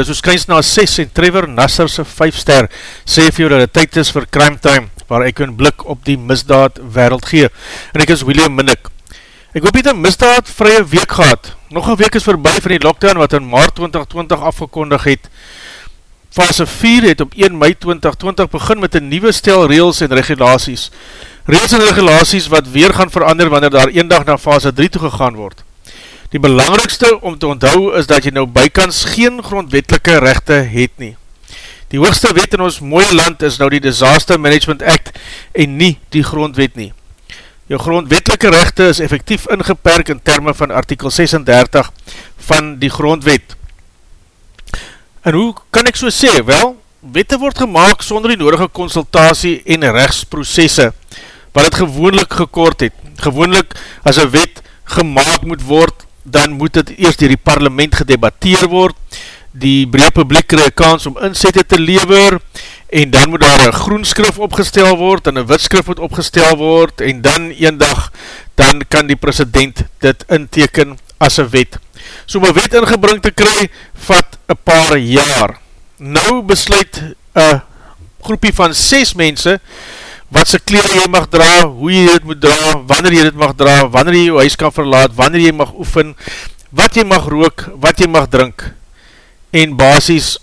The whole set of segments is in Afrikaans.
Goeienaand, dit is oorskynst na 6 en Trevor Nasserse 5 ster sê vir jou dat het tyd is vir Crime Time, waar ek een blik op die misdaad wereld gee. En ek is William Minnick. Ek hoop jy het een misdaad vrye week gehad. Nog een week is voorbij van die lockdown wat in maart 2020 afgekondig het. Fase 4 het op 1 mei 2020 begin met een nieuwe stel reels en regulaties. Reels en regulaties wat weer gaan verander wanneer daar een dag na fase 3 toe gegaan word. Die belangrikste om te onthou is dat jy nou bykans geen grondwetelike rechte het nie. Die hoogste wet in ons mooie land is nou die Disaster Management Act en nie die grondwet nie. Jou grondwetelike rechte is effectief ingeperk in termen van artikel 36 van die grondwet. En hoe kan ek so sê? Wel, wette word gemaakt sonder die nodige consultatie en rechtsprocesse, wat het gewoonlik gekort het. Gewoonlik as een wet gemaakt moet word, dan moet het eerst dier die parlement gedebatteer word, die breed publiek krijg kans om inzette te lever, en dan moet daar een groen skrif opgestel word, en een wit skrif moet opgestel word, en dan een dag, dan kan die president dit inteken as een wet. So om een wet ingebring te kry, vat een paar jaar. Nou besluit een groepie van 6 mense, wat sy kleren jy mag dra, hoe jy dit moet dra, wanneer jy dit mag dra, wanneer jy jou huis kan verlaat, wanneer jy mag oefen, wat jy mag rook, wat jy mag drink, en basis,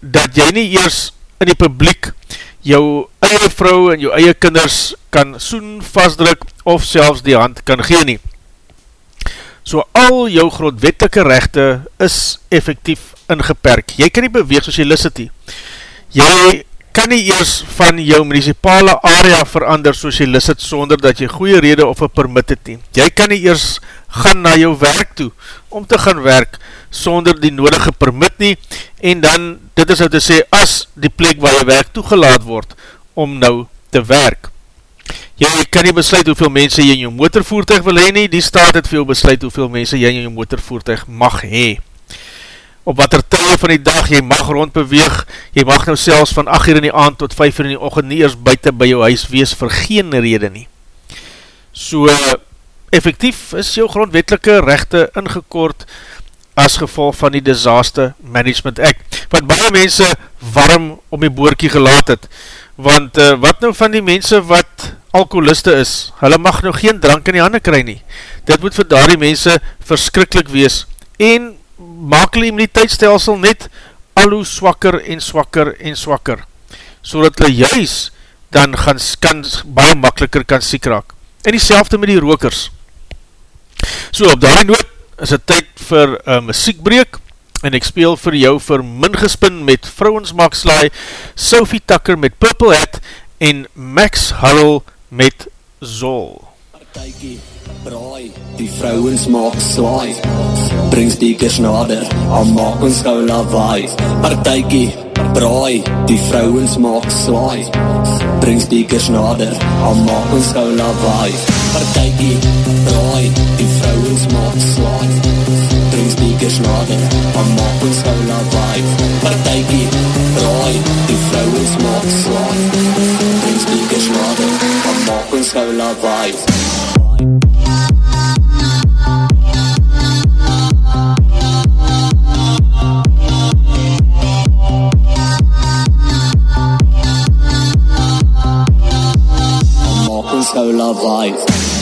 dat jy nie eers in die publiek jou eie vrou en jou eie kinders kan soen vastdruk, of selfs die hand kan gee nie. So al jou grondwettelike rechte is effectief ingeperk. Jy kan nie beweeg soos jy lis het nie. Jy kan nie eers van jou municipale area verander soos jy lis het sonder dat jy goeie rede of een permit het nie. Jy kan nie eers gaan na jou werk toe om te gaan werk sonder die nodige permit nie en dan, dit is nou te sê, as die plek waar jy werk toegelaat word om nou te werk. Jy kan nie besluit hoeveel mense jy in jou motorvoertuig wil heen nie, die staat het veel besluit hoeveel mense jy in jou motorvoertuig mag hee op wat er tye van die dag jy mag rondbeweeg, jy mag nou selfs van 8 uur in die aand tot 5 uur in die ochend nie eers buiten by jou huis wees vir geen rede nie. So, effectief is jou grondwetelike rechte ingekort as gevolg van die Disaster Management Act, wat baie mense warm om die boorkie gelaat het, want uh, wat nou van die mense wat alkoholiste is, hulle mag nou geen drank in die handen kry nie, dit moet vir daar die mense verskrikkelijk wees, en maak die immuniteitsstelsel net al hoe swakker en swakker en swakker, so dat hulle juist dan gaan, kan, baie makkeliker kan siek raak. En die selfde met die rokers. So op die noot is het tyd vir uh, muziekbreek, en ek speel vir jou vir Min Gespin met Vrouwens Maak Slaai, Sophie Tucker met Purple Hat, en Max Harrell met Zol. Partijkie braai, die vrouwens maak slaai Bring speakers nader, al maak ons gauw lawaai. Partijkie, braai, die vrouwens maak slaai Bring speakers nader, al maak ons gauw lawaai. Partijkie, braai, die vrouwens maak slaai Bring speakers nader, al maak ons gauw lawaai. Partijkie, braai, die vrouwens maak slaai Bring speakers nader, al maak ons gauw lawaai solar life.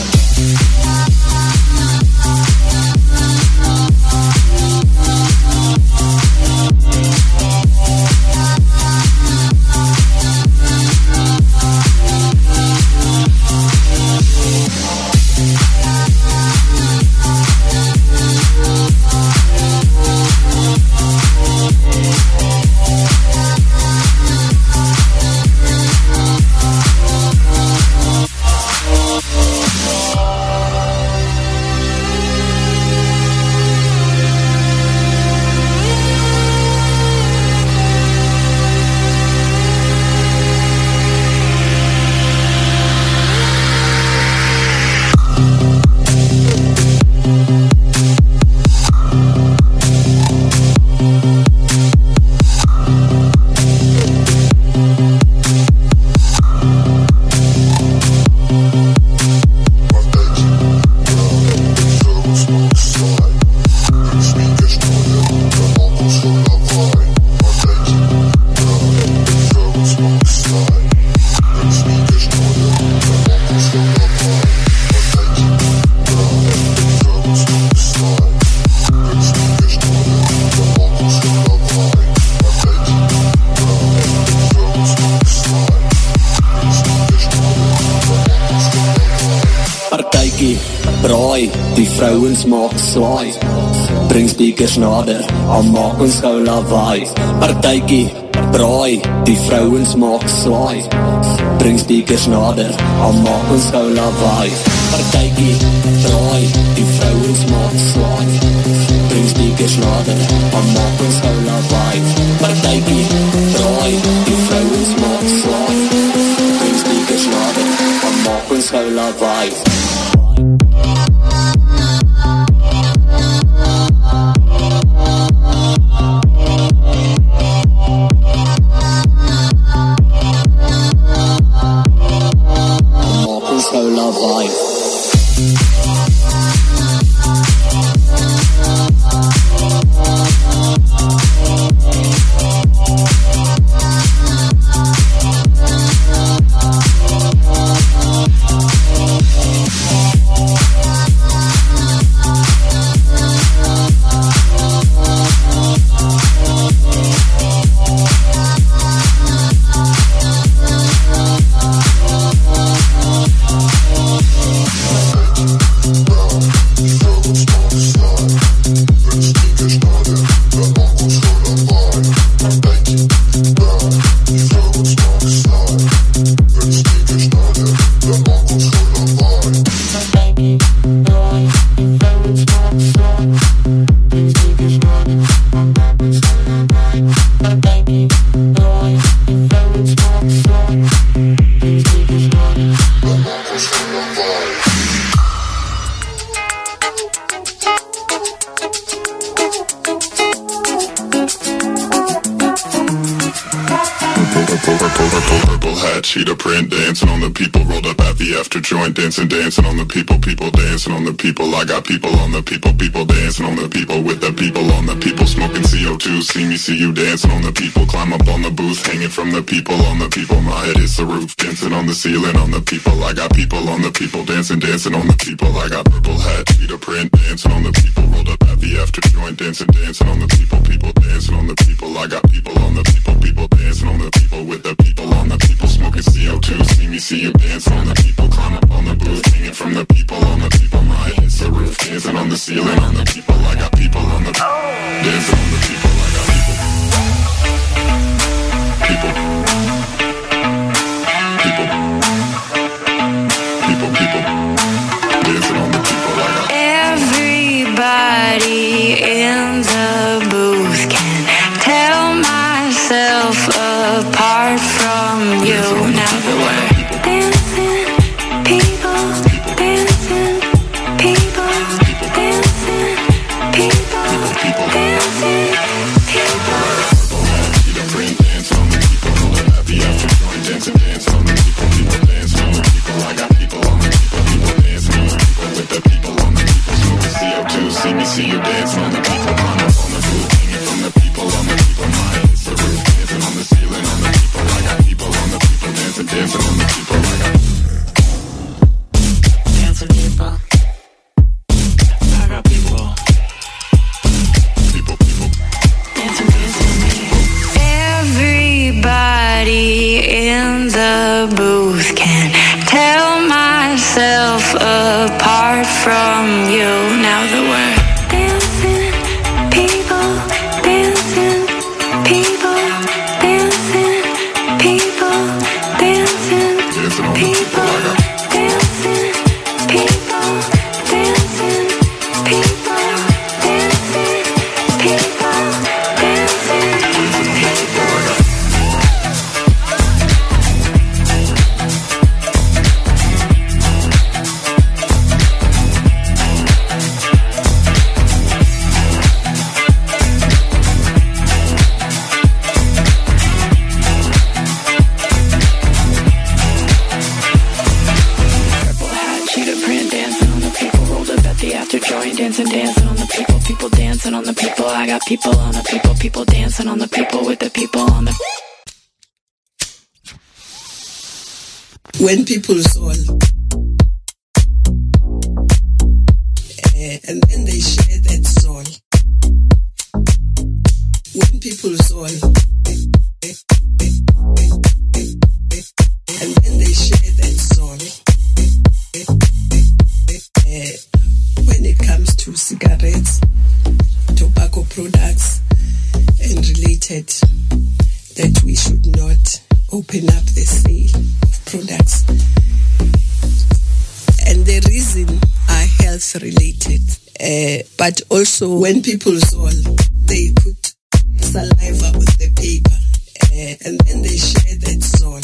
Speakers nader, al maak ons gauw lawaai. Partijkie, braai, die vrouwens maak swaai Bring speakers nader, al maak ons gauw lawaai. Partijkie, braai, die vrouwens maak swaai Bring speakers nader, al maak ons gauw lawaai. Partijkie, braai, die vrouwens maak swaai Bring speakers nader, al maak ons gauw lawaai See me, see you dancing on the people. Climb up on the booth, hanging from the people on the people. My head is the roof, dancing on the ceiling on the people. I got people on the people, dancing, dancing on the people. I got purple hat, Peter print, dancing on the people. Rolled up at the after joint, dancing, dancing on the people, people dancing on the people. I got people on the people, people dancing on the people with the people on the people smoking CO2. See me, see you dancing on the people. Climb up on the booth, hanging from the people on the people. My head is the roof, dancing on the ceiling on the people. I got people on the dancing on the people. Share it comes to cigarettes, tobacco products and related that we should not open up the sale of products. And the reason are health related. Uh, but also when people swallow, they put saliva on the paper uh, and then they share that soul.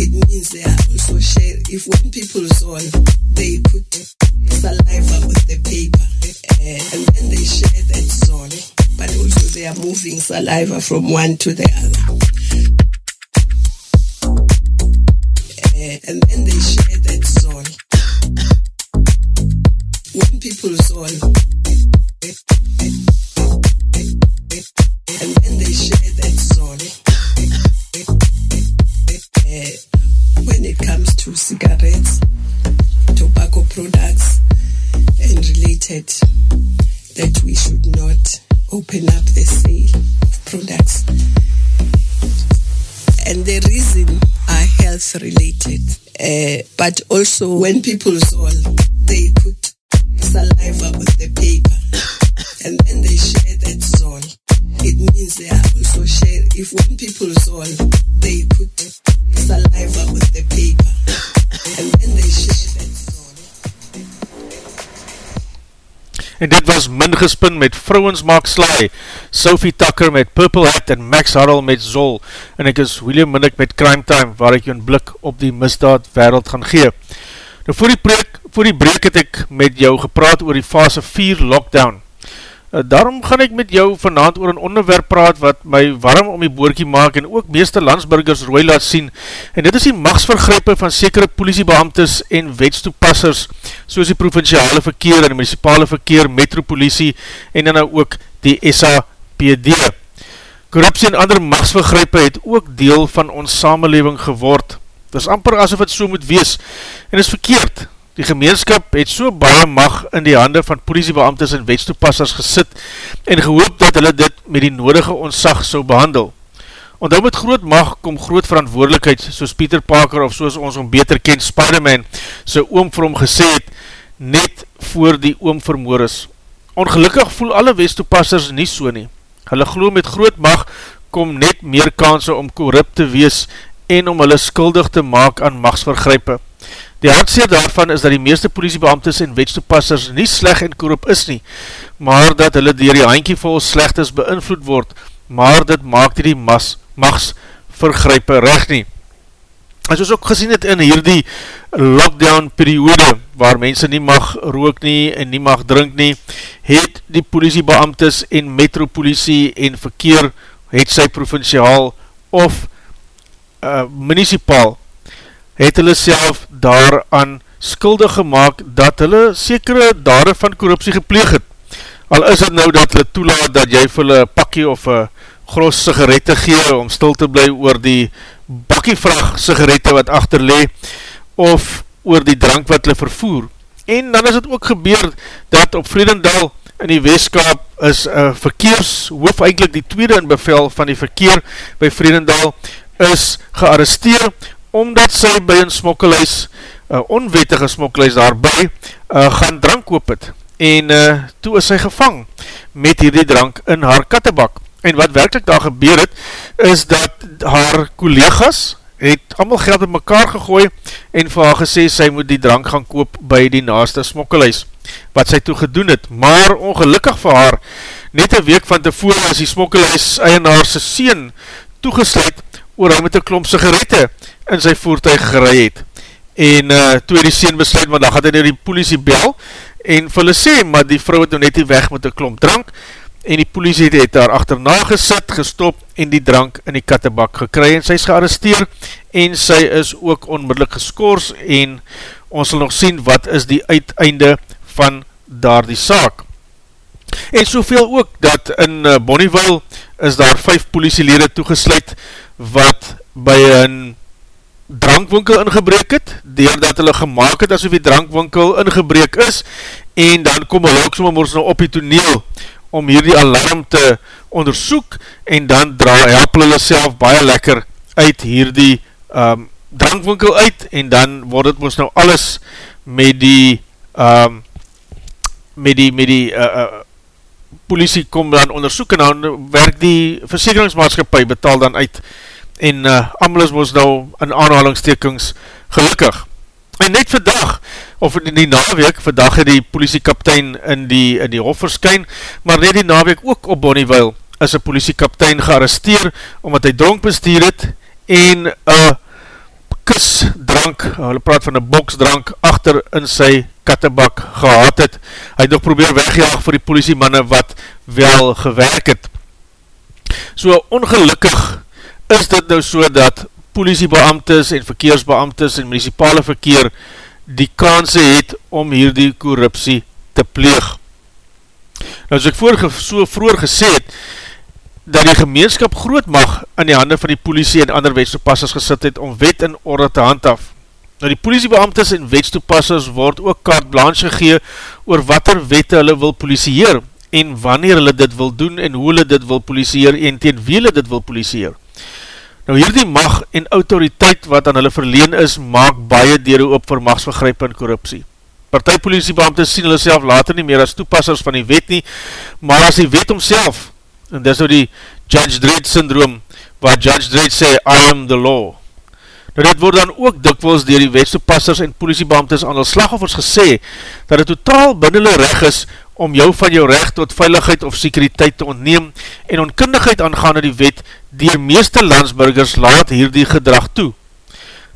It means they are also share. If when people swallow, they put saliva on they are moving saliva from one to the other. Uh, and then they share that soul. When people soul, and then they share that soul. Uh, when it comes to cigarettes, tobacco products, and related, that we open up the sale of products. And the reason are health related. Uh, but also when people swallow, they put saliva on the paper and then they share that soul. It means they are also share. If when people swallow, they put saliva on the paper and then they share that En dit was min gespin met Vrouwens Maak Slaai, Sophie Tucker met Purple Hat en Max Harrell met Zol. En ek is William Minnick met Crime Time, waar ek jou een blik op die misdaad wereld gaan gee. Nou voor die, breek, voor die breek het ek met jou gepraat oor die fase 4 lockdown. Uh, daarom gaan ek met jou vanavond oor een onderwerp praat wat my warm om die boorkie maak en ook meeste landsburgers rooi laat sien en dit is die machtsvergrype van sekere politiebeamtes en wetstoepassers soos die provinciale verkeer en die municipale verkeer, metropolitie en dan nou ook die SAPD. Korruptie en ander machtsvergrype het ook deel van ons samenleving geword. Dit is amper asof het so moet wees en is verkeerd. Die gemeenskap het so baie mag in die hande van politiebeamtes en wetstoepassers gesit en gehoop dat hulle dit met die nodige ontsag so behandel. Ondou met groot mag kom groot verantwoordelikheid soos Pieter Parker of soos ons om beter ken Spiderman sy oom vir hom gesê het net voor die oom vermoor is. Ongelukkig voel alle wetstoepassers nie so nie. Hulle glo met groot mag kom net meer kanse om korrupt te wees en om hulle skuldig te maak aan machtsvergrype. Die hartseer daarvan is dat die meeste politiebeamtes en wetstoepassers nie sleg en korrup is nie, maar dat hulle dier die handkie vol slechtes beïnvloed word, maar dit maak die mas, mags vergrype recht nie. As ons ook gesien het in hierdie lockdown periode, waar mense nie mag rook nie en nie mag drink nie, het die politiebeamtes en metropolitie en verkeer, het sy provinciaal of uh, municipaal, het hulle self daaraan skuldig gemaakt dat hulle sekere dade van korruptie gepleeg het. Al is het nou dat hulle toelaat dat jy vir hulle pakkie of een gros sigarette gee om stil te bly oor die bakkievrag sigarette wat achterlee of oor die drank wat hulle vervoer. En dan is het ook gebeur dat op Vredendal in die Weeskaap is uh, verkeershoof, eindelijk die tweede in bevel van die verkeer by Vredendal, is gearresteer omdat sy by een smokkelhuis, een onwettige smokkelhuis daarby, uh, gaan drank koop het. En uh, toe is sy gevang met hierdie drank in haar kattebak. En wat werkelijk daar gebeur het, is dat haar collega's het allemaal geld in mekaar gegooi en vir haar gesê sy moet die drank gaan koop by die naaste smokkelhuis, wat sy toe gedoen het. Maar ongelukkig vir haar, net een week van tevore is die smokkelhuis eienaar sy sien toegesluit oor hy met een klomp sigarette in sy voertuig gerei het. En uh, toe die sien besluit, maar dan gaat hy nou die politie bel, en vir hulle sê, maar die vrou het nou net die weg met een klomp drank, en die politie het daar achterna gesit, gestop, en die drank in die kattebak gekry, en sy is gearresteer, en sy is ook onmiddellik geskoors, en ons sal nog sien, wat is die uiteinde van daar die saak. En soveel ook, dat in uh, Bonnieville is daar vijf politielede toegesluit, wat by een drankwinkel ingebreek het, doordat hulle gemaakt het asof die drankwinkel ingebreek is, en dan kom hulle ook sommer ons nou op die toneel, om hier die alarm te onderzoek, en dan dra, help hulle self baie lekker uit hier die um, drankwinkel uit, en dan word het ons nou alles met die um, met die, met die uh, uh, politie kom dan onderzoek en dan werk die versekeringsmaatskapie betaal dan uit en uh, allemaal is ons nou in aanhalingstekings gelukkig. En net vandag, of in die naweek, vandag het die politiekaptein in die, in die hof verskyn, maar net die naweek ook op Bonnieweil is een politiekaptein gearresteer, omdat hy dronk bestuur het, en een kusdrank, hulle praat van een boksdrank, achter in sy kattebak gehad het. Hy het nog probeer wegjaag vir die politiemanne wat wel gewerk het. So ongelukkig is dit nou so dat politiebeamtes en verkeersbeamtes en municipale verkeer die kanse het om hier die korruptie te pleeg. Nou as ek voor, so vroeger gesê het, dat die gemeenskap groot mag in die hande van die politie en ander wetstoepassers gesit het om wet en orde te handhaf. Nou die politiebeamtes en wetstoepassers word ook kaart blanche gegee oor wat er wette hulle wil politie en wanneer hulle dit wil doen en hoe hulle dit wil politie en teen wie hulle dit wil politie Nou hierdie mag en autoriteit wat aan hulle verleen is, maak baie deur op vir machtsvergryp en korruptie. Partijpolitiebeamtes sien hulle self later nie meer as toepassers van die wet nie, maar as die wet omself, en dis nou die Judge Dredd syndroom, waar Judge Dredd sê, I am the law. Nou dit word dan ook dikwels dier die wetstoepassers en politiebeamtes aan hulle slagoffers gesê, dat het totaal binnen hulle recht is om jou van jou recht tot veiligheid of sekuriteit te ontneem en onkundigheid aangaande die wet dier meeste landsburgers laat hier die gedrag toe.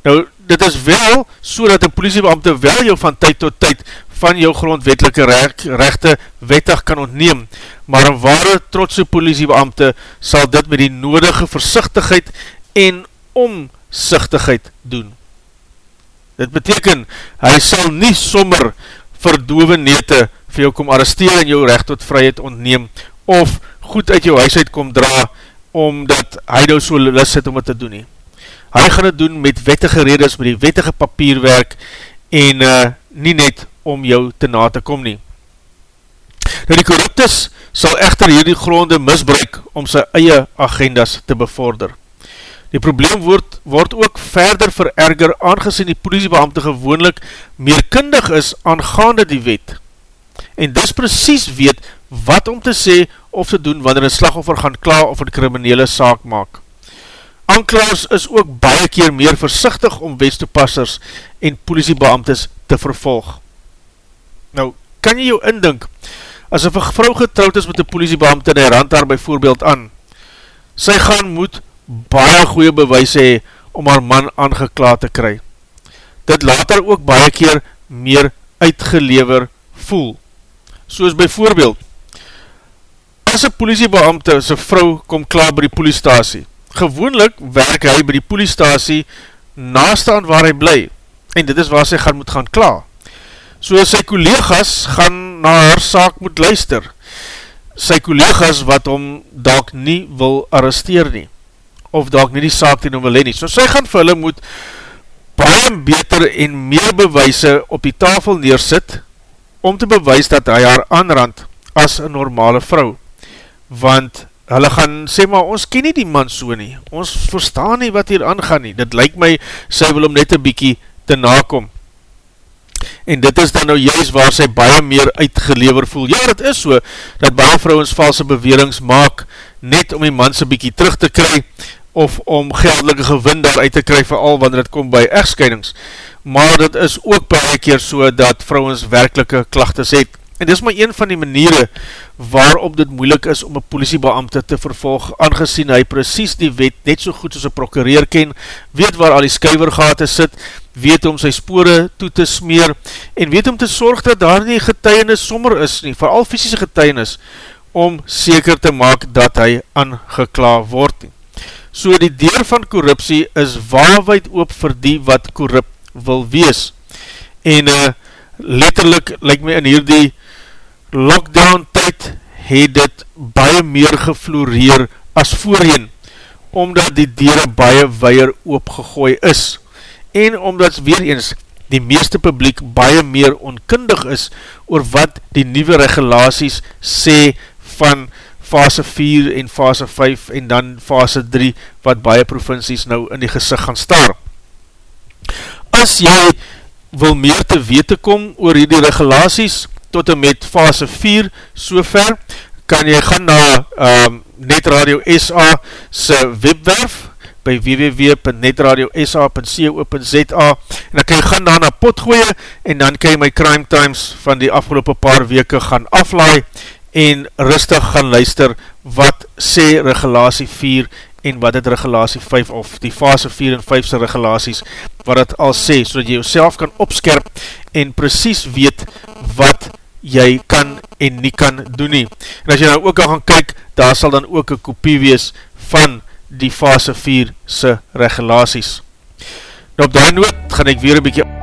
Nou, dit is wel so dat een politiebeamte wel jou van tyd tot tyd van jou grondwetelike rechte wettig kan ontneem, maar een ware trotse politiebeamte sal dit met die nodige versichtigheid en omzichtigheid doen. Dit beteken, hy sal nie sommer verdove nete vir jou kom arresteer en jou recht tot vryheid ontneem, of goed uit jou huis uit kom dra, omdat hy nou so lus het om het te doen nie. Hy gaan het doen met wettige redes, met die wettige papierwerk, en uh, nie net om jou te na te kom nie. Nou die corruptus sal echter hierdie gronde misbruik om sy eie agendas te bevorder. Die probleem word, word ook verder vererger aangezien die politiebeamte gewoonlik meer kundig is aangaande die wet en dis precies weet wat om te sê of te doen wanneer een slagoffer gaan klaar of een kriminele saak maak. Anklaars is ook baie keer meer versichtig om wetstoepassers en politiebeamtes te vervolg. Nou, kan jy jou indink, as een vrou getrouwd is met een politiebeamte en hy rand daar bijvoorbeeld aan, sy gaan moet baie goeie bewys hee om haar man aangekla te kry. Dit laat haar ook baie keer meer uitgelever voel soos by voorbeeld, as een politiebeamte sy vrou kom klaar by die poliestasie, gewoonlik werk hy by die poliestasie naast aan waar hy bly, en dit is waar sy gaan moet gaan klaar. So sy collega's gaan na haar saak moet luister, sy collega's wat hom dalk nie wil arresteer nie, of dalk nie die saak ten hom wil nie. So sy gaan vir hulle moet baie beter en meer bewijse op die tafel neersit, om te bewys dat hy haar aanrand as een normale vrou. Want hulle gaan sê, maar ons ken nie die man so nie. Ons verstaan nie wat hier aangaan nie. Dit lyk my, sy wil om net een bykie te nakom. En dit is dan nou juist waar sy baie meer uitgelever voel. Ja, dit is so, dat baie vrouwens valse bewerings maak, net om die man sy bykie terug te kry, of om geldelike gewin daar uit te kry, vooral wanneer het kom by echtscheidings maar dit is ook baie keer so dat vrouwens werkelike klachtes het. En dit is maar een van die maniere waarop dit moeilik is om een politiebeamte te vervolg, aangezien hy precies die wet net so goed as een prokureer ken, weet waar al die skuivergate sit, weet om sy spore toe te smeer, en weet om te sorg dat daar nie getuienis sommer is nie, vooral fysische getuienis, om seker te maak dat hy aangekla word nie. So die deur van korruptie is waarwijd oop vir die wat korrupt wil wees. En uh, letterlik, lyk my in hierdie lockdown tyd, het dit baie meer gefloreer as voorheen, omdat die dere baie weier oopgegooi is. En omdat weer eens die meeste publiek baie meer onkundig is oor wat die nieuwe regulaties sê van fase 4 en fase 5 en dan fase 3 wat baie provincies nou in die gezicht gaan staar. As jy wil meer te wete kom oor hierdie regulaties tot en met fase 4 so ver, kan jy gaan na um, Netradio SA se webwerf by www.netradiosa.co.za en dan kan jy gaan daar na potgooie en dan kan jy my crime times van die afgelopen paar weke gaan aflaai en rustig gaan luister wat sê regulatie 4 en wat het regulatie 5 of die fase 4 en 5 se regulaties wat het al sê, so dat jy jouself kan opskerp en precies weet wat jy kan en nie kan doen nie. En as jy nou ook al gaan kyk, daar sal dan ook een kopie wees van die fase 4 se regulaties. Nou op die noot gaan ek weer een bykie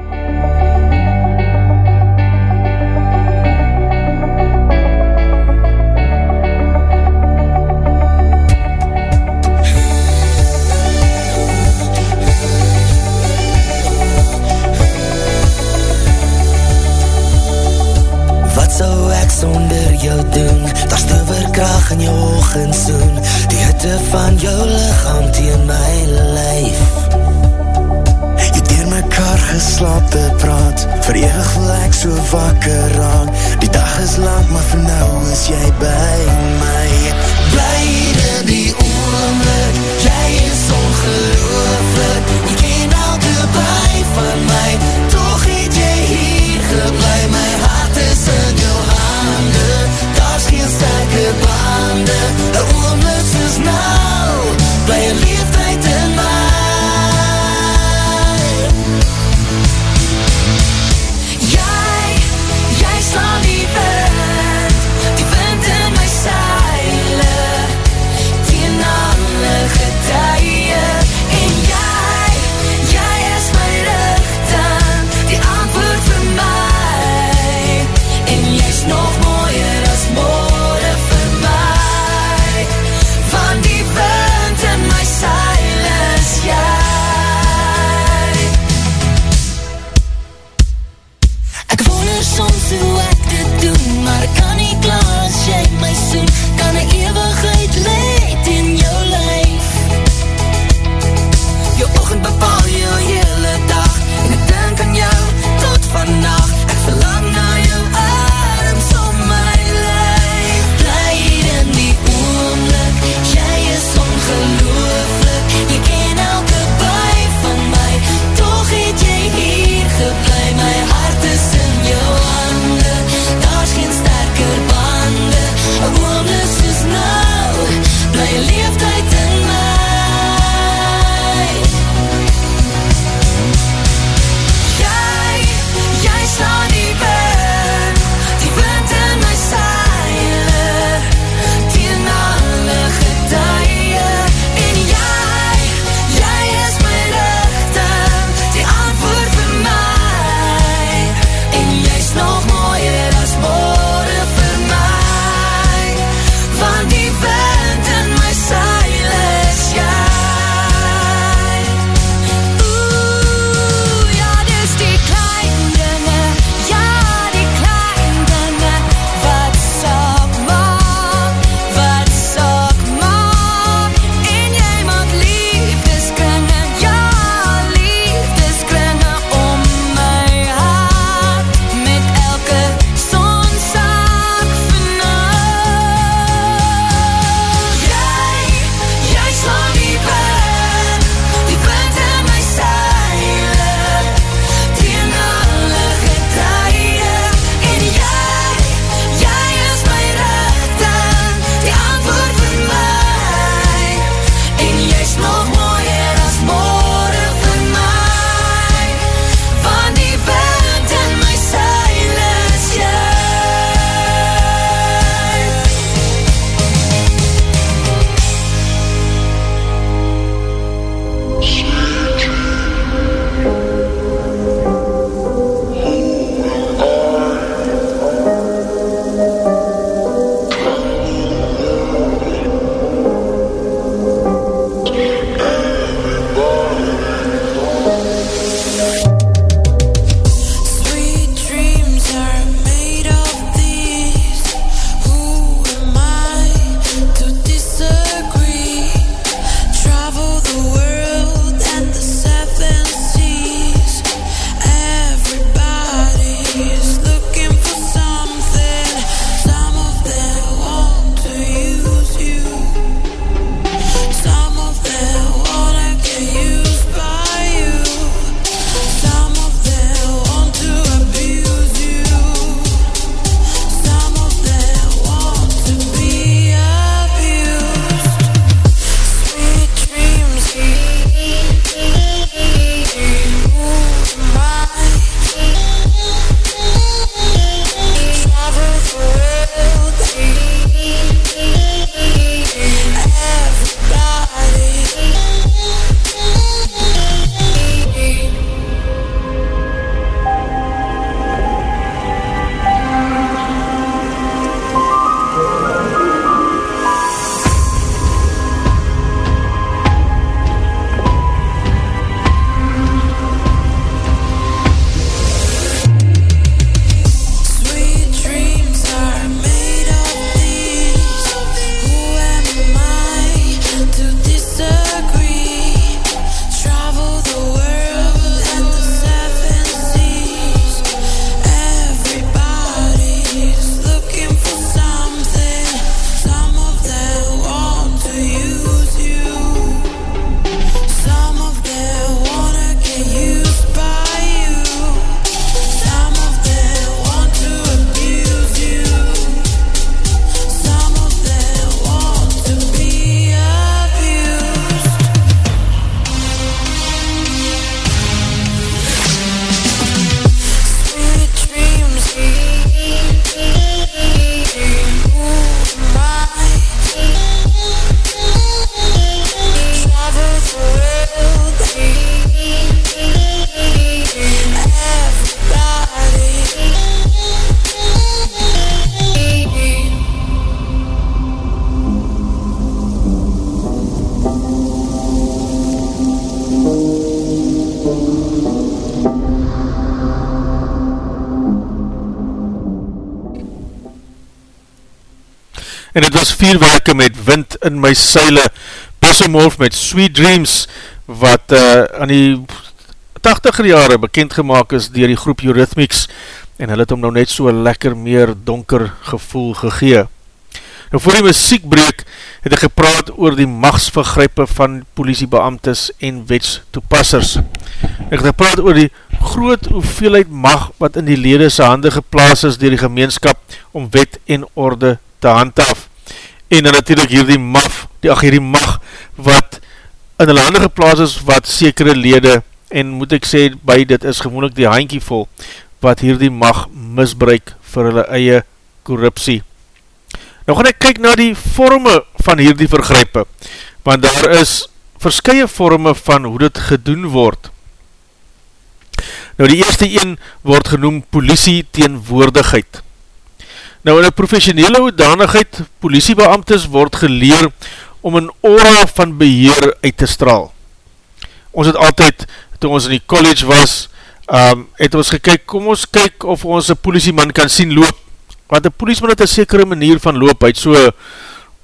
was vierwerke met wind in my seile, Pesomorph met Sweet Dreams, wat uh, aan die 80er jare bekend gemaakt is dier die groep Eurythmics, en hulle het om nou net so lekker meer donker gevoel gegee. Nou voor die muziekbreek het ek gepraat oor die machtsvergrype van politiebeamtes en wetstoepassers. Ek het gepraat oor die groot hoeveelheid mag wat in die lede sy hande geplaas is dier die gemeenskap om wet en orde te handhaaf. En natuurlijk hier die maf, die ach hier die mag wat in hulle hande geplaas is wat sekere lede en moet ek sê by dit is gewoonlik die handkie vol wat hier die mag misbruik vir hulle eie korruptie. Nou gaan ek kyk na die vorme van hierdie vergrype, want daar is verskye vorme van hoe dit gedoen word. Nou die eerste een word genoem politie teenwoordigheid. Nou in een professionele hoedanigheid, politiebeamtes word geleer om een aura van beheer uit te straal. Ons het altyd, toe ons in die college was, um, het ons gekyk, kom ons kyk of ons een politieman kan sien loop, want die poliesman het een sekere manier van loop, hy het so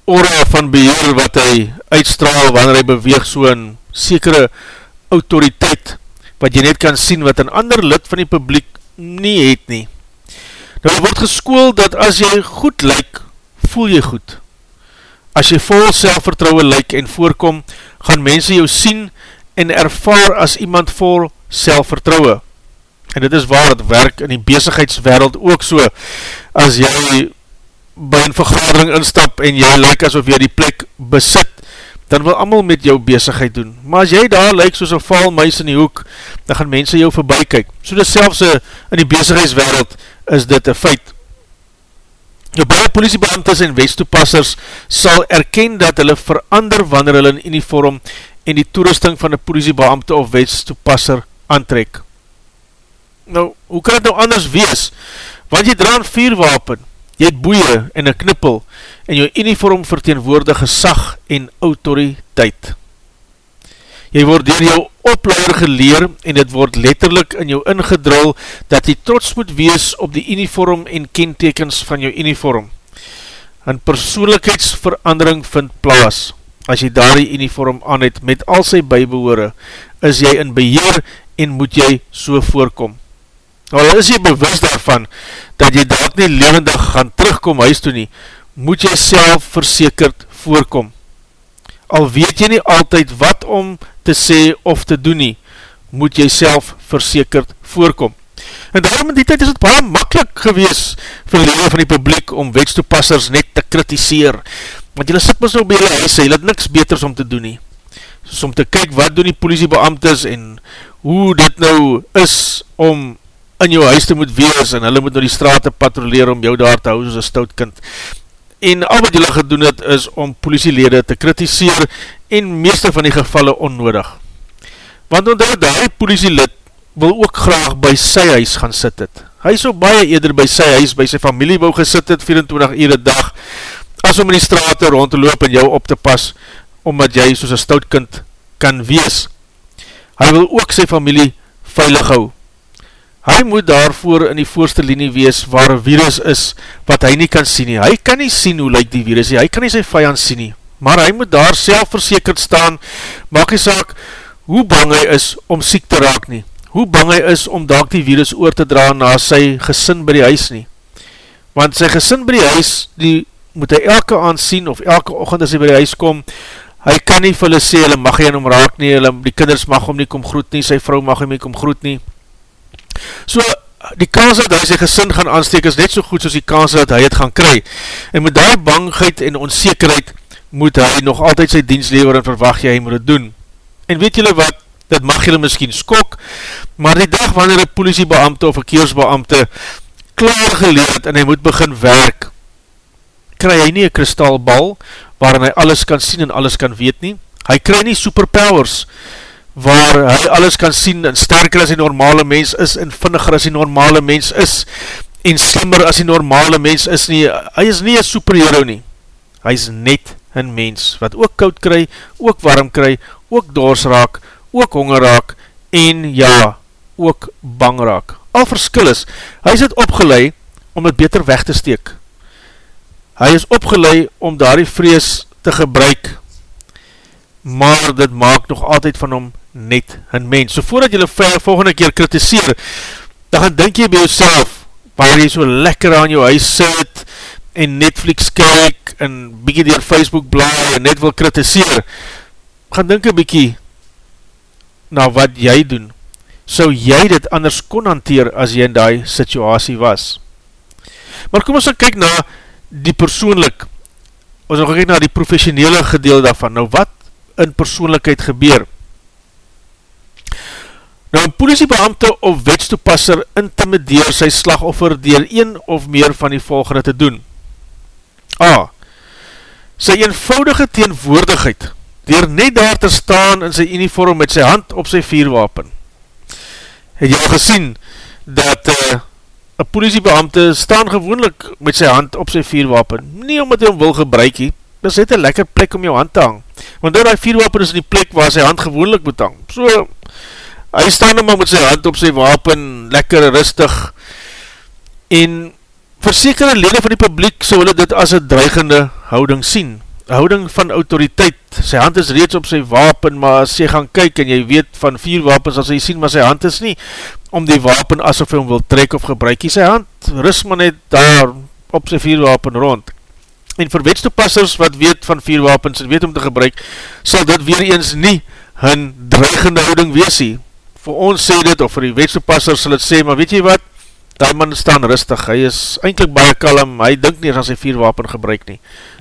aura van beheer wat hy uitstraal, wanneer hy beweeg so een sekere autoriteit, wat jy net kan sien, wat een ander lid van die publiek nie het nie. Nou word geskoel dat as jy goed lyk, voel jy goed. As jy vol selfvertrouwe lyk en voorkom, gaan mense jou sien en ervaar as iemand vol selfvertrouwe en dit is waar het werk in die bezigheidswereld ook so, as jy by een vergadering instap en jy lyk asof jy die plek besit, dan wil amal met jou bezigheid doen. Maar as jy daar lyk soos een val muis in die hoek, dan gaan mense jou voorbij kyk. So dit selfs in die bezigheidswereld is dit een feit. Jou baie politiebeamtes en westtoepassers sal erken dat hulle verander wanneer hulle in uniform en die toerusting van die politiebeamte of westtoepasser aantrek. Nou, hoe kan het nou anders wees? Want jy draan vierwapen, jy het boeie en een knippel, en jou uniform verteenwoordig gesag en autoriteit. Jy word dier jou opleider geleer, en het word letterlik in jou ingedrul, dat jy trots moet wees op die uniform en kentekens van jou uniform. Een persoonlikheidsverandering vind plaas, as jy daar die uniform aan het met al sy bijbehoore, is jy in beheer en moet jy so voorkom. Nou is jy bewust daarvan, dat jy dat nie levendig gaan terugkom huis toe nie, moet jy self versekerd voorkom. Al weet jy nie altyd wat om te sê of te doen nie, moet jy self versekerd voorkom. En daarom in die tijd is het baie makkelijk gewees vir die leven van die publiek om wetstoepassers net te kritiseer. Want jy sit my so by die huis, jy het niks beters om te doen nie. Soos om te kyk wat doen die politiebeamtes en hoe dit nou is om in jou huis te moet wees en hulle moet nou die straat patrouleer om jou daar te hou soos een stout kind. En al wat julle gedoen het is om politielede te kritiseer en meeste van die gevalle onnodig. Want omdat die politielid wil ook graag by sy huis gaan sit het. Hy so baie eerder by sy huis, by sy familie wou gesit het 24 uur dag, as om in die straat rond te loop en jou op te pas, omdat jy soos een stout kind kan wees. Hy wil ook sy familie veilig hou, hy moet daarvoor in die voorste linie wees waar een virus is wat hy nie kan sien nie. Hy kan nie sien hoe lyk die virus nie, hy kan nie sy vijand sien nie, maar hy moet daar self verzekerd staan, maak die saak hoe bang hy is om siek te raak nie, hoe bang hy is om daak die virus oor te dra na sy gesin by die huis nie. Want sy gesin by die huis, die moet hy elke aand sien, of elke ochend as hy by die huis kom, hy kan nie vir hulle sê, hulle mag hy in hom raak nie, hulle, die kinders mag hom nie kom groet nie, sy vrou mag hom nie kom groet nie, So, die kans dat hy sy gesin gaan aansteek is net so goed soos die kans dat hy het gaan kry. En met die bangheid en onzekerheid moet hy nog altyd sy dienst lever en verwacht jy hy moet het doen. En weet julle wat, dit mag julle miskien skok, maar die dag wanneer een politiebeamte of verkeersbeamte klaar geleerd en hy moet begin werk, kry hy nie een kristalbal waarin hy alles kan sien en alles kan weet nie. Hy kry nie superpowers, waar hy alles kan sien en sterker as die normale mens is en vinniger as die normale mens is en slimmer as die normale mens is nie, hy is nie een superhero nie, hy is net een mens wat ook koud kry, ook warm kry, ook doors raak, ook honger raak en ja, ook bang raak. Al verskil is, hy is het opgelei om het beter weg te steek. hy is opgeleid om daar die vrees te gebruik, maar dit maak nog altyd van hom net een mens. So voordat jylle volgende keer kritiseer, dan gaan denk jy by jouself, waar jy so lekker aan jou huis sit, en Netflix kyk, en bykie dier Facebook blaai, en net wil kritiseer, gaan denk een bykie, na wat jy doen, sou jy dit anders kon hanteer, as jy in die situasie was. Maar kom ons dan kyk na die persoonlik, ons gaan kyk na die professionele gedeel daarvan, nou wat in persoonlikheid gebeur? Nou een politiebeamte of wetstoepasser intimideer sy slagoffer dier een of meer van die volgende te doen. A. Sy eenvoudige teenwoordigheid, dier net daar te staan in sy uniform met sy hand op sy vierwapen. Het jy gesien, dat uh, een politiebeamte staan gewoonlik met sy hand op sy vierwapen, nie omdat hy hom wil gebruik he, dit is net een lekker plek om jou hand te hang, want daar die vierwapen is in die plek waar sy hand gewoonlik moet hang, so, hy staan maar met sy hand op sy wapen, lekker rustig, en versekerde lede van die publiek so hulle dit as een dreigende houding sien, houding van autoriteit, sy hand is reeds op sy wapen, maar as jy gaan kyk en jy weet van vier wapens, as jy sien, maar sy hand is nie, om die wapen asof hy hom wil trek of gebruik, hy sy hand rust maar net daar op sy vierwapen rond. En vir wetstoepassers wat weet van vierwapens en weet om te gebruik, sal dit weer eens nie hun dreigende houding wees nie. Vir ons sê dit, of vir die wetstoepassers sal het sê, maar weet jy wat, die man staan rustig, hy is eindelijk baie kalm, hy dink nie as hy vierwapen gebruik nie.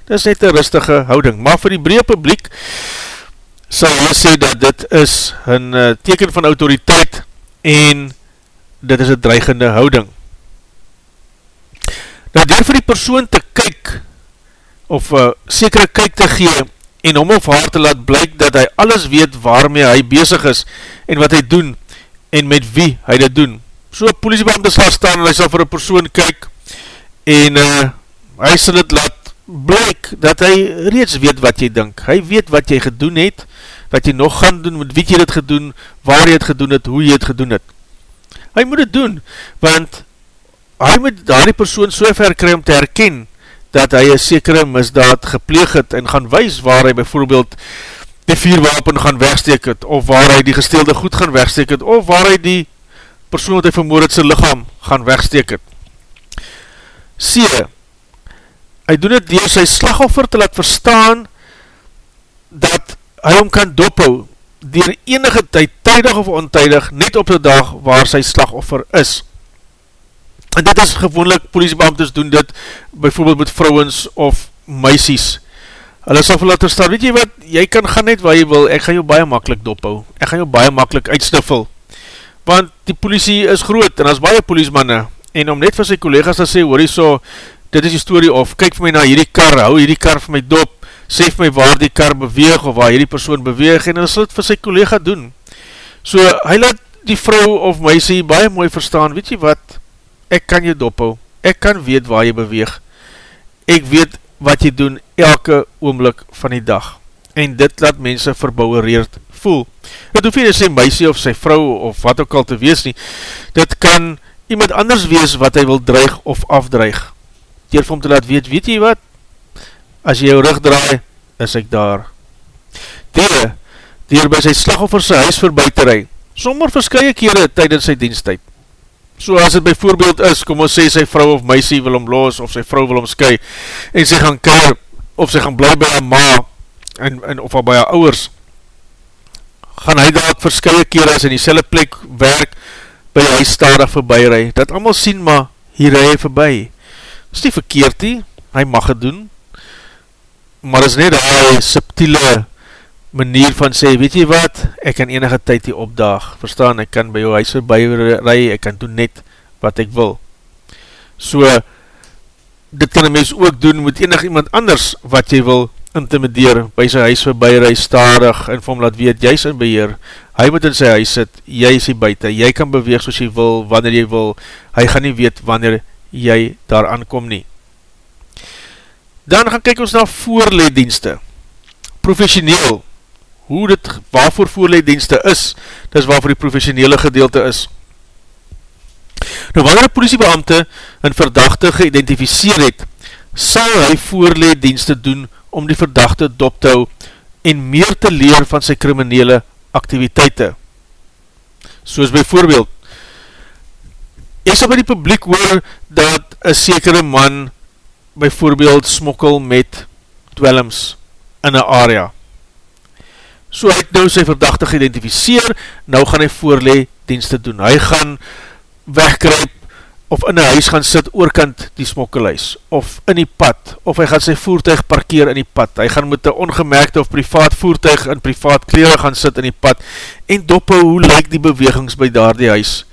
Dit is net een rustige houding, maar vir die breed publiek sal hy sê dat dit is een uh, teken van autoriteit en dit is een dreigende houding. Nou door vir die persoon te kyk, of uh, sekere kyk te gee, en om of haar te laat blyk dat hy alles weet waarmee hy bezig is, en wat hy doen, en met wie hy dit doen. So een politiebeamte sal staan, en hy sal vir een persoon kyk, en uh, hy sal het laat blyk, dat hy reeds weet wat jy dink. Hy weet wat jy gedoen het, wat jy nog gaan doen, met wie jy dit gedoen, waar jy het gedoen het, hoe jy het gedoen het hy moet het doen, want hy moet daar die persoon so ver kry om te herken, dat hy een sekere misdaad gepleeg het, en gaan wees waar hy bijvoorbeeld die vierwapen gaan wegsteek het, of waar hy die gesteelde goed gaan wegsteek het, of waar hy die persoon wat hy vermoord het, sy lichaam gaan wegsteek het. C. Hy doen het door sy slagoffer te laat verstaan, dat hy hom kan dophou, dier enige tyd, tydig of ontydig, net op die dag waar sy slagoffer is. En dit is gewoonlik, politiebeamtes doen dit, bijvoorbeeld met vrouwens of meisies. Hulle sal vir later staan, weet jy wat, jy kan gaan net waar jy wil, ek gaan jou baie makkelijk dophou, ek gaan jou baie makkelijk uitsniffel, want die politie is groot, en as baie poliesmanne, en om net vir sy collega's te sê, hoor jy so, dit is die story, of kyk vir my na hierdie kar, hou hierdie kar vir my dop, sê vir my waar die kar beweeg of waar hierdie persoon beweeg en hy sal het vir sy collega doen. So hy laat die vrou of meisie baie mooi verstaan, weet jy wat, ek kan jy dophou, ek kan weet waar jy beweeg, ek weet wat jy doen elke oomlik van die dag en dit laat mense verbouwereerd voel. Het hoef jy sê meisie of sy vrou of wat ook al te wees nie, dit kan iemand anders wees wat hy wil dreig of afdreig. Dier vir hom te laat weet, weet jy wat, as jy jou rug draai, is ek daar. Dere, dier by sy slagoffer sy huis voorbij te rij, sommer verskye kere tydens sy diensttijd. So as het bijvoorbeeld is, kom ons sê sy vrou of meisie wil hom los, of sy vrou wil hom sky, en sy gaan keir, of sy gaan bly by haar ma, en, en of by haar ouwers, gaan hy daar verskye kere as in die selle plek werk, by hy stadig voorbij rij, dat allemaal sien maar, hier rij hy voorbij. Is nie verkeerd die, hy mag het doen, maar is net die subtiele manier van sê, weet jy wat, ek kan enige tyd die opdag, verstaan, ek kan by jou huis voorbij rij, ek kan doen net wat ek wil. So, dit kan een mens ook doen met enig iemand anders wat jy wil intimideer, by sy huis voorbij rij, starig, en vir hom laat weet, jy is in beheer, hy moet in sy huis sit, jy is hier buiten, jy kan beweeg soos jy wil, wanneer jy wil, hy gaan nie weet wanneer jy daar aankom nie. Dan gaan kyk ons na voorleiddienste. Professioneel. Hoe dit, waarvoor voorleiddienste is, dit is waarvoor die professionele gedeelte is. Nou, wanneer die politiebeamte een verdachte geïdentificeer het, sal hy voorleeddienste doen om die verdachte dop te hou en meer te leer van sy kriminele activiteite. Soos bijvoorbeeld, jy sal by die publiek hoor dat een sekere man bijvoorbeeld smokkel met dwellings in een area. So hy het nou sy verdachte geïdentificeer, nou gaan hy voorlee dienste doen. Hy gaan wegkryp of in een huis gaan sit oorkant die smokkelhuis, of in die pad, of hy gaan sy voertuig parkeer in die pad, hy gaan met een ongemerkte of privaat voertuig in privaat kleren gaan sit in die pad, en doppe hoe lyk die bewegings by daar die huis.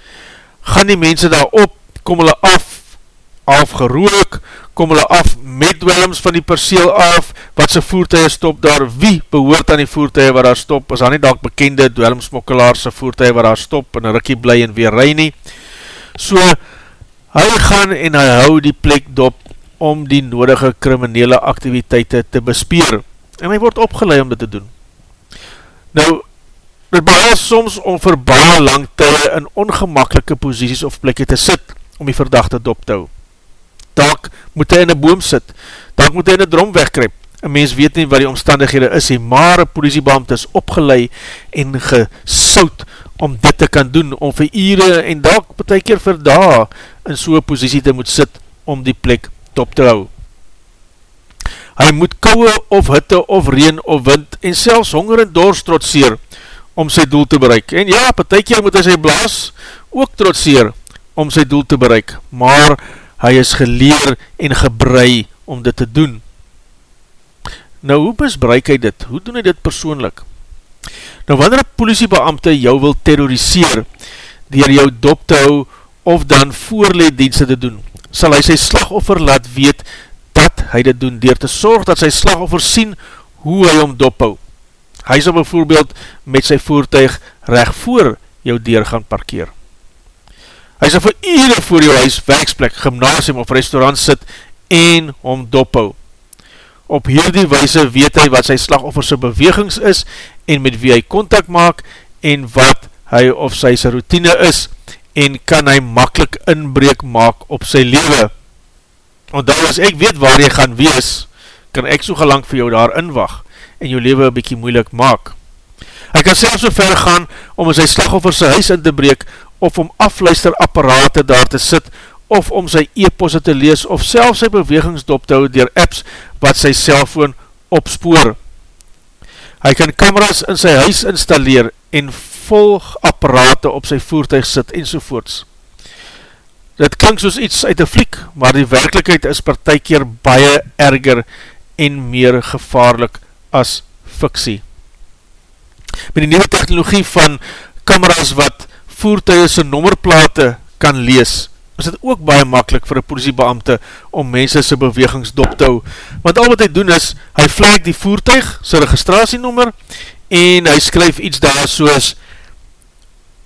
Gaan die mense daar op, kom hulle af, af geroek, kom hulle af met dwellings van die perseel af, wat sy voertuig stop daar, wie behoort aan die voertuig waar daar stop, is daar nie dat bekende dwellingsmokkelaarse voertuig waar daar stop, en rikkie bly en weer rij nie, so, Hy gaan en hy hou die plek dop om die nodige kriminele activiteite te bespeer. En hy word opgeleid om dit te doen. Nou, dit behal soms om vir baie lang tye in ongemakkelike posisies of plekke te sit om die verdachte dop te hou. Daak moet hy in een boom sit, daak moet hy in een drom wegkryp. Een mens weet nie wat die omstandighede is, maar een politiebeamd is opgeleid en gesout om dit te kan doen, om vir ure en dalk betek keer vir daar in so'n posiesie te moet sit om die plek top te hou. Hy moet kouwe of hitte of reen of wind en selfs honger en dorst trotseer om sy doel te bereik. En ja, betek keer moet hy sy blaas ook trotseer om sy doel te bereik, maar hy is geleer en gebrei om dit te doen. Nou, hoe misbruik hy dit? Hoe doen hy dit persoonlik? Nou wanneer een politiebeamte jou wil terroriseer, dier jou dop te hou of dan voorleeddienste te doen, sal hy sy slagoffer laat weet dat hy dit doen, dier te sorg dat sy slagoffer sien hoe hy om dop hou. Hy sal bijvoorbeeld met sy voertuig recht voor jou deur gaan parkeer. Hy sal vir ieder voor jou huis, werksplek, gymnasium of restaurant sit en om dop hou. Op hierdie wijse weet hy wat sy slagofferse bewegings is en met wie hy contact maak en wat hy of sy sy routine is en kan hy makkelijk inbreek maak op sy lewe. Want dan as ek weet waar jy gaan wees, kan ek so gelang vir jou daar inwag en jou lewe een bykie moeilik maak. Hy kan selfs so ver gaan om in sy slagofferse huis in te breek of om afluisterapparate daar te sit of om sy e-posse te lees of self sy bewegingsdop te hou dier apps wat sy cellfoon opspoor. Hy kan kameras in sy huis installeer en volgapparate op sy voertuig sit en sovoorts. Dit klink soos iets uit die fliek, maar die werkelijkheid is partijkeer baie erger en meer gevaarlik as fiksie. Met die nieuwe technologie van kameras wat voertuig sy nommerplate kan lees, is dit ook baie makkelijk vir een politiebeamte om mense sy bewegings dop te hou. Want al wat hy doen is, hy vlijk die voertuig, sy registratienummer, en hy skryf iets daar soos,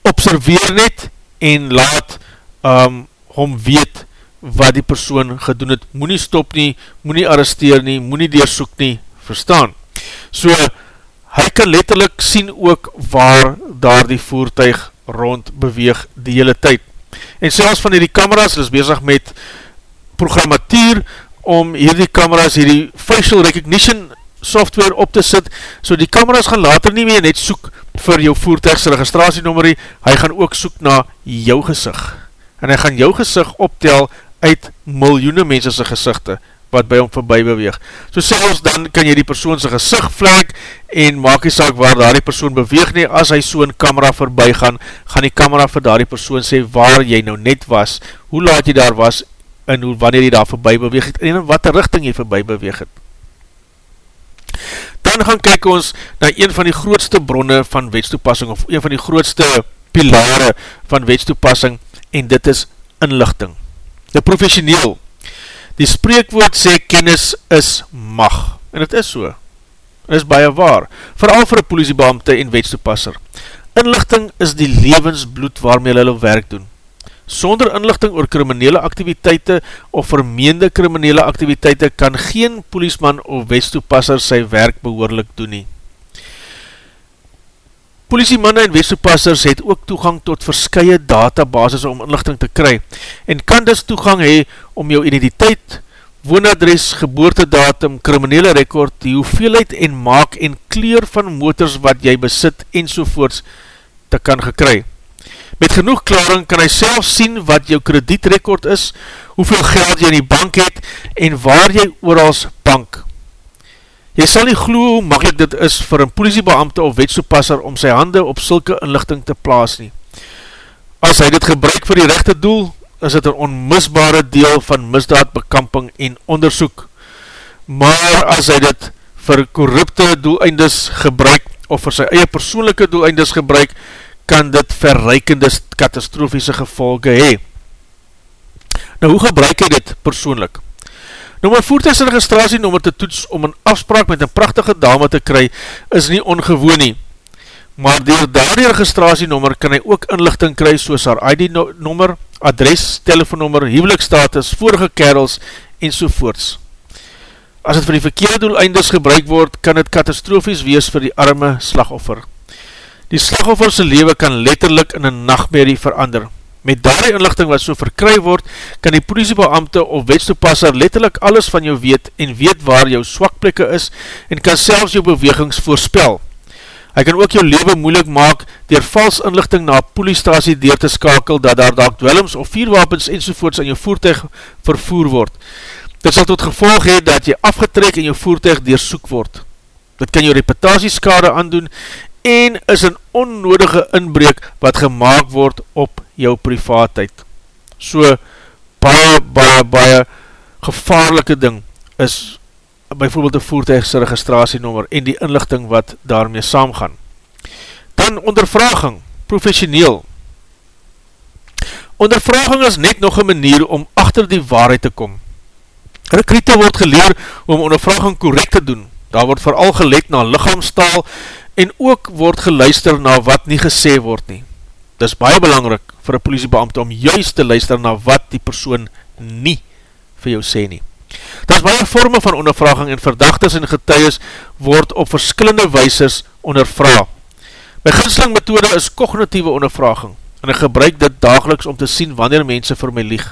observeer net, en laat um, hom weet wat die persoon gedoen het. Moe nie stop nie, moe nie arresteer nie, moe nie deersoek nie, verstaan. So, hy kan letterlik sien ook waar daar die voertuig rond beweeg die hele tyd. En selfs van hierdie kameras is bezig met programmatuur om hierdie kameras, hierdie facial recognition software op te sit, so die kameras gaan later nie meer net soek vir jou voertuigse registratienummerie, hy gaan ook soek na jou gezicht, en hy gaan jou gezicht optel uit miljoene mensense gezichte, wat by hom voorbij beweeg. So selfs dan kan jy die persoon sy gezicht vlek en maak die saak waar daar die persoon beweeg nie, as hy so een camera voorbij gaan, gaan die camera vir daar die persoon sê waar jy nou net was, hoe laat jy daar was en hoe, wanneer jy daar voorbij beweeg het en wat die richting jy voorbij beweeg het. Dan gaan kyk ons na een van die grootste bronne van wetstoepassing of een van die grootste pilare van wetstoepassing en dit is inlichting. Die professioneel Die spreekwoord sê kennis is mag. En het is so. Het is baie waar. Vooral vir een politiebeamte en wetstoepasser. Inlichting is die levensbloed waarmee hulle werk doen. Sonder inlichting oor kriminele activiteite of vermeende kriminele activiteite kan geen poliesman of wetstoepasser sy werk behoorlik doen nie. Politiemanne en wetstoepassers het ook toegang tot verskye databasis om inlichting te kry en kan dus toegang hee om jou identiteit, woonadres, geboortedatum, kriminele rekord, die hoeveelheid en maak en kleur van motors wat jy besit en sovoorts te kan gekry. Met genoeg klaring kan hy self sien wat jou kredietrekord is, hoeveel geld jy in die bank het en waar jy oorals bank. Jy sal nie glo hoe makkelijk dit is vir een politiebeamte of wetsoepasser om sy hande op sulke inlichting te plaas nie. As hy dit gebruik vir die rechte doel, is dit een onmisbare deel van misdaadbekamping en onderzoek. Maar as hy dit vir korrupte doeleindes gebruik, of vir sy eie persoonlijke doeleindes gebruik, kan dit verreikende katastrofiese gevolge hee. Nou, hoe gebruik hy dit persoonlik? Nou, my voertuigse registratienummer te toets om een afspraak met een prachtige dame te kry, is nie ongewoon nie. Maar door daar die registratienummer kan hy ook inlichting kry soos haar ID-nummer, adres, telefoonnummer, huwelikstatus, vorige kerels en sovoorts. As het vir die verkeerde doeleindes gebruik word, kan het katastrofies wees vir die arme slagoffer. Die slagofferse lewe kan letterlik in een nachtmerrie verander. Met daarie inlichting wat so verkry word, kan die politiebeamte of wetstoepasser letterlik alles van jou weet en weet waar jou swakplekke is en kan selfs jou bewegings voorspel. Hy kan ook jou lewe moeilik maak dier vals inlichting na poliestasie deur te skakel dat daar daak dwellings of vierwapens enzovoorts aan jou voertuig vervoer word. Dit sal tot gevolg hee dat jy afgetrek en jou voertuig deersoek word. Dit kan jou reputatieskade aandoen en is een onnodige inbreek wat gemaakt word op jou privaatheid. So, baie, baie, baie gevaarlike ding is bijvoorbeeld een voertuigse registratienummer en die inlichting wat daarmee saamgaan. Dan ondervraging, professioneel. Ondervraging is net nog een manier om achter die waarheid te kom. Rekriete word geleer om ondervraging correct te doen. Daar word vooral gelet na lichaamstaal en ook word geluister na wat nie gesê word nie. Dit is baie belangrik vir een politiebeamte om juist te luister na wat die persoon nie vir jou sê nie. Dit is baie vorme van ondervraging en verdachtes en getuies word op verskillende weises ondervra. My ginsling methode is cognitieve ondervraging en ek gebruik dit dageliks om te sien wanneer mense vir my lieg.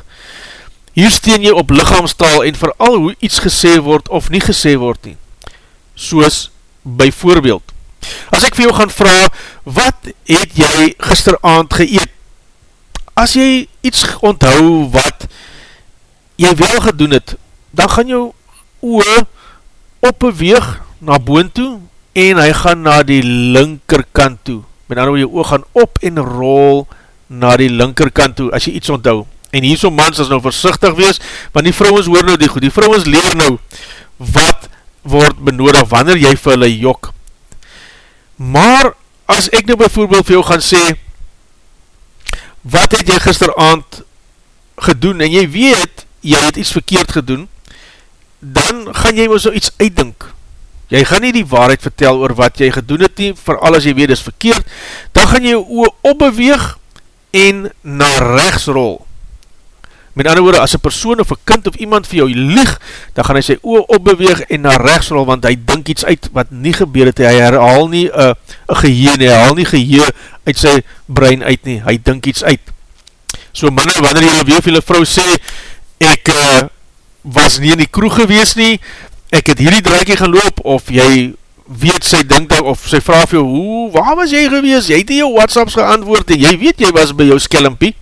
Hier steen jy op lichaamstaal en vooral hoe iets gesê word of nie gesê word nie. Soos, by voorbeeld, As ek vir jou gaan vraag, wat het jy gisteravond geëet? As jy iets onthou wat jy wel gedoen het, dan gaan jou oor opbeweeg na boon toe en hy gaan na die linkerkant toe. Met ander jou oor gaan op en rol na die linkerkant toe as jy iets onthou. En hier so mans is nou versichtig wees, want die vrouwens hoor nou die goed. Die vrouwens leer nou wat word benodig wanneer jy vir hulle jok Maar, as ek nou bijvoorbeeld vir jou gaan sê, wat het jy gisteravond gedoen, en jy weet, jy het iets verkeerd gedoen, dan gaan jy maar so iets uitdink. Jy gaan nie die waarheid vertel oor wat jy gedoen het nie, vir alles jy weet is verkeerd, dan gaan jy jou oor opbeweeg en na rechts rol. Met ander woorde, as een persoon of een kind of iemand vir jou lieg, dan gaan hy sy oor opbeweeg en na rechts rol, want hy dink iets uit wat nie gebeur het, hy herhaal nie een uh, geheen, hy herhaal nie geheen uit sy brein uit nie, hy dink iets uit. So manne, wanneer jy weer vir julle vrou sê, ek uh, was nie in die kroeg gewees nie, ek het hierdie draaikie geloop, of jy weet sy dink dat, of sy vraag vir jou, hoe, waar was jy gewees, jy het die jou whatsapps geantwoord, en jy weet jy was by jou skelmpie,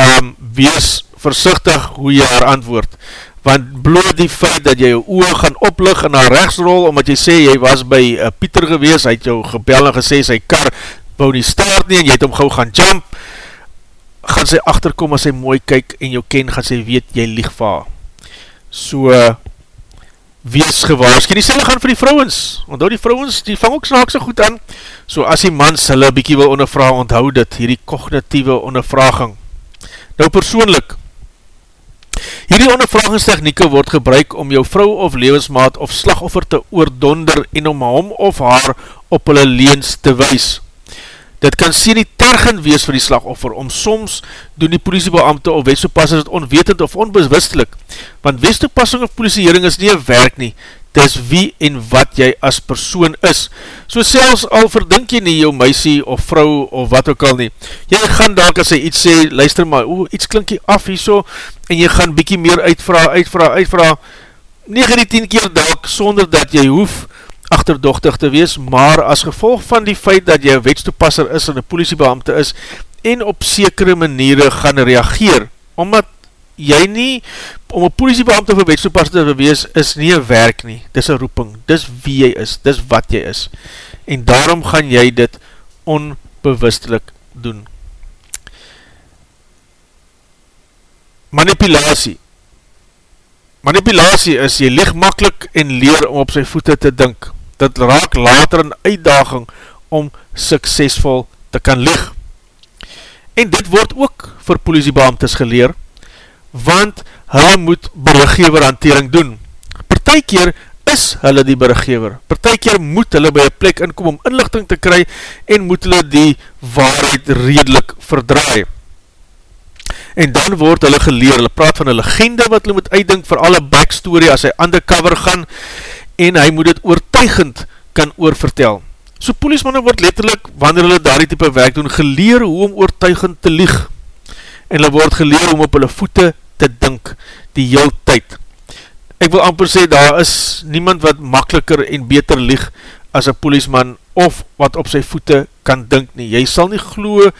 um, wees versichtig hoe jy haar antwoord, want bloot die feit dat jy jou oor gaan oplig en haar rechtsrol, omdat jy sê jy was by uh, Pieter gewees, hy het jou gebel en gesê sy kar wou nie staart nie en jy het hom gauw gaan jump, gaan sy achterkom as sy mooi kyk en jou ken, gaan sy weet jy lieg va. So, wees gewaarskie, die sille gaan vir die vrouwens, onthou die vrouwens, die vang ook snaakse goed aan, so as die mans hulle bykie wil ondervraag, onthou dit, hierdie cognitieve ondervraging, Nou persoonlik, hierdie ondervragingstechnieke word gebruik om jou vrou of levensmaat of slagoffer te oordonder en om hom of haar op hulle leens te wees. Dit kan sê nie tergend wees vir die slagoffer, om soms doen die politiebeamte of wetstoepassers het onwetend of onbewustelik, want wetstoepassing of politiehering is nie een werk nie, dis wie en wat jy as persoon is. So selfs al verdink jy nie jou meisie of vrou of wat ook al nie, jy gaan dalk as hy iets sê, luister maar, o, iets klink jy af hier so, en jy gaan bykie meer uitvra, uitvra, uitvra, 9 die 10 keer dalk, sonder dat jy hoef achterdochtig te wees, maar as gevolg van die feit dat jy wetstoepasser is en een politiebeamte is, en op sekere maniere gaan reageer, omdat jy nie, om een politiebeamte of een wetstoepasser te wees, is nie een werk nie, dis een roeping, dis wie jy is, dis wat jy is, en daarom gaan jy dit onbewustelik doen. Manipulatie Manipulatie is, jy lig makkelijk en leer om op sy voete te dink. Dit raak later een uitdaging om suksesvol te kan lig. En dit word ook vir politiebeamtes geleer, want hulle moet berichtgever hantering doen. Partijkeer is hulle die berichtgever. Partijkeer moet hulle by een plek inkom om inlichting te kry en moet hulle die waarheid redelijk verdraai en dan word hulle geleer, hulle praat van een legende wat hulle moet uitdink vir alle backstory as hy undercover gaan en hy moet dit oortuigend kan oorvertel. So poliesmanne word letterlik, wanneer hulle daar die type werk doen, geleer hoe om oortuigend te lieg en hulle word geleer om op hulle voete te dink die heel tyd. Ek wil amper sê, daar is niemand wat makkeliker en beter lieg as een poliesman of wat op sy voete kan dink nie. Jy sal nie gloe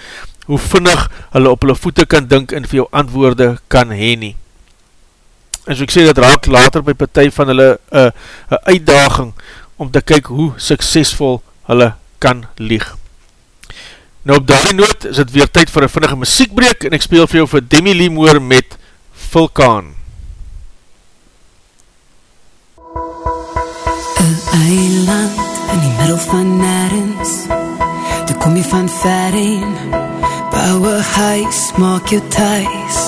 hoe vinnig hulle op hulle voete kan dink en vir jou antwoorde kan heen nie. En so ek sê, dat raak later by partij van hulle een uh, uitdaging om te kyk hoe suksesvol hulle kan lieg. Nou op daardie noot is het weer tyd vir een vinnige muziekbreek en ek speel vir jou vir Demi Lee Moore met Vulkaan. Een eiland in die middel van nergens Toe kom jy van ver heen. Bouw een huis, maak jou thuis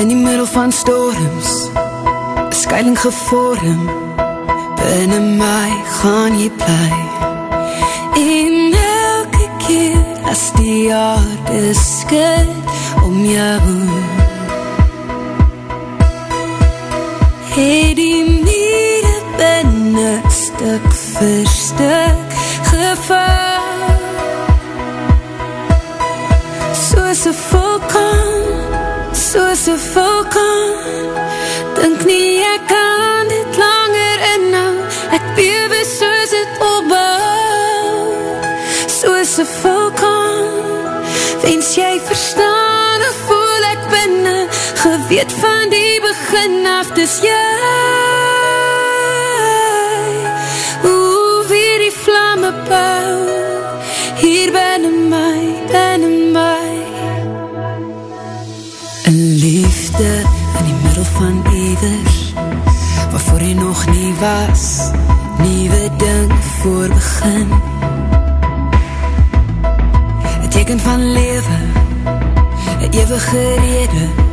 In die middel van storms Skuiling gevorm. Binnen my gaan jy bly. En elke keer As die aarde skid Om jou. Het die mire binnen Stuk vir stuk Gevaar. Soos een vulkaan, soos een vulkaan, geweet van die begin af, dis jy, hoe weer die vlamme bouw, hier binnen my, binnen my, Een liefde in die middel van ieders Waarvoor jy nog nie was. Nieuwe ding voor begin. Een teken van lewe Een eeuwige rede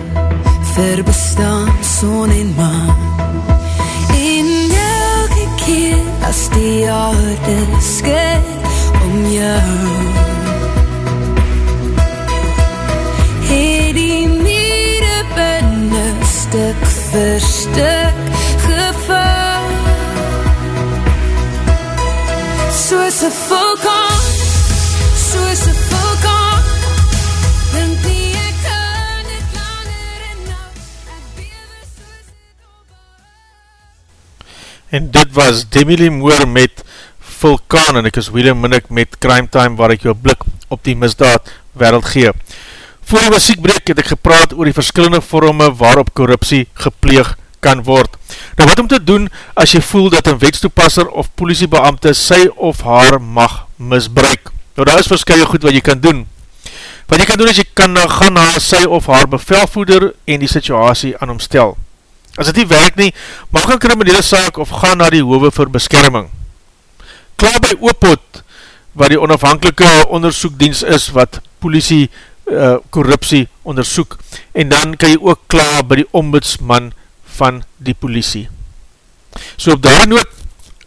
Vir bestaan, son en maan. En elke keer As die aarde skit om jou. Het die stuk vir stuk geval Soos een vulkaan Soos een En dit was Demi Lee Moore met Vulkaan en ek is William Minnick met Crime Time waar ek jou blik op die misdaad wereld gee. Voor die muziekbreek het ek gepraat oor die verskillende vorme waarop korruptie gepleeg kan word. Nou wat om te doen as jy voel dat een wetstoepasser of politiebeamte sy of haar mag misbruik? Nou daar is verskye goed wat jy kan doen. Wat jy kan doen is jy kan gaan na sy of haar bevelvoeder en die situasie aan homstel. As dit nie werk nie, mag een kriminele saak of gaan na die hove vir beskerming. Klaar by Oopot, waar die onafhankelike onderzoekdienst is wat politie uh, korruptie onderzoek en dan kan jy ook klaar by die ombudsman van die politie. So op die noot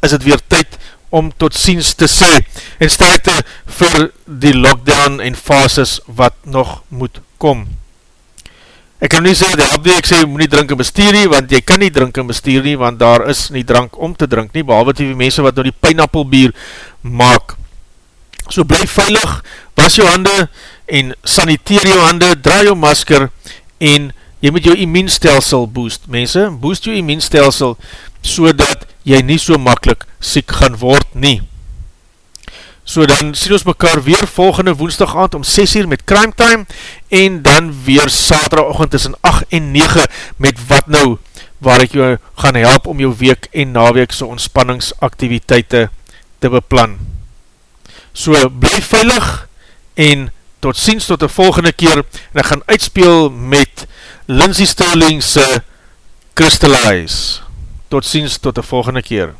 is het weer tyd om tot ziens te sê en sterkte vir die lockdown en fases wat nog moet kom. Ek kan nie sê, die help nie, ek sê, moet nie drink en bestuur nie, want jy kan nie drink en bestuur nie, want daar is nie drank om te drink nie, behalwe die mense wat nou die pineappelbier maak. So bly veilig, was jou hande en saniteer jou hande, draai jou masker en jy moet jou immuunstelsel boost, mense, boost jou immuunstelsel, so dat jy nie so makkelijk siek gaan word nie. So dan sien ons mekaar weer volgende woensdag aand om 6 uur met Crime Time en dan weer saterdagochtend tussen 8 en 9 met wat nou waar ek jou gaan help om jou week en naweekse ontspanningsaktiviteite te beplan. So blijf veilig en tot ziens tot die volgende keer en ek gaan uitspeel met Lindsay Sterling's Crystallize. Tot ziens tot die volgende keer.